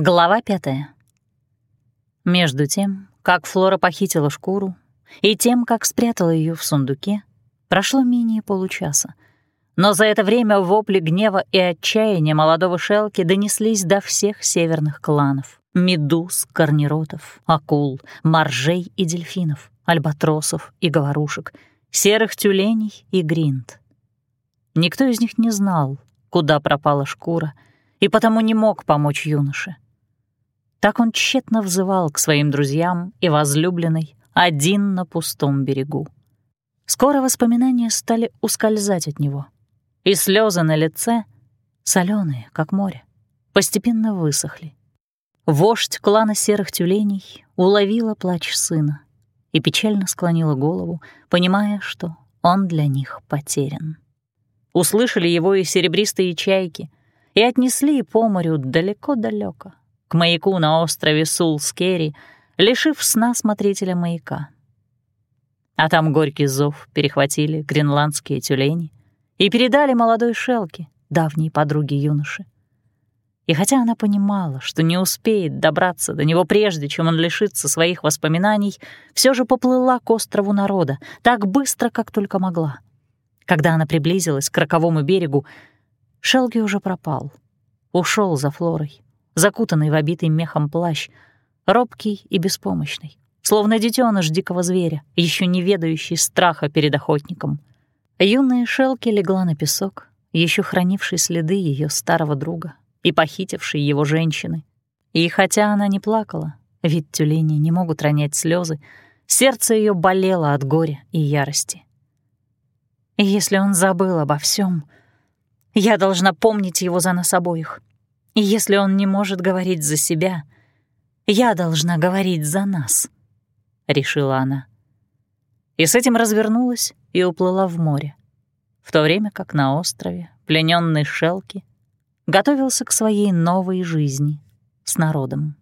Глава пятая. Между тем, как Флора похитила шкуру, и тем, как спрятала ее в сундуке, прошло менее получаса. Но за это время вопли гнева и отчаяния молодого Шелки донеслись до всех северных кланов — медуз, корниротов, акул, моржей и дельфинов, альбатросов и говорушек, серых тюленей и гринд. Никто из них не знал, куда пропала шкура, и потому не мог помочь юноше. Так он тщетно взывал к своим друзьям и возлюбленной один на пустом берегу. Скоро воспоминания стали ускользать от него, и слезы на лице, соленые, как море, постепенно высохли. Вождь клана серых тюленей уловила плач сына и печально склонила голову, понимая, что он для них потерян. Услышали его и серебристые чайки и отнесли по морю далеко-далеко, к маяку на острове Сулскери, лишив сна смотрителя маяка. А там горький зов перехватили гренландские тюлени и передали молодой Шелке, давней подруге юноши. И хотя она понимала, что не успеет добраться до него прежде, чем он лишится своих воспоминаний, все же поплыла к острову народа так быстро, как только могла. Когда она приблизилась к роковому берегу, Шелги уже пропал. Ушел за Флорой, закутанный в обитый мехом плащ, робкий и беспомощный, словно детеныш дикого зверя, еще не ведающий страха перед охотником. Юная Шелки легла на песок, еще хранивший следы ее старого друга и похитившей его женщины. И хотя она не плакала, ведь тюлени не могут ронять слезы, сердце ее болело от горя и ярости. Если он забыл обо всем, я должна помнить его за нас обоих. И если он не может говорить за себя, я должна говорить за нас, — решила она. И с этим развернулась и уплыла в море, в то время как на острове, плененный Шелки, готовился к своей новой жизни с народом.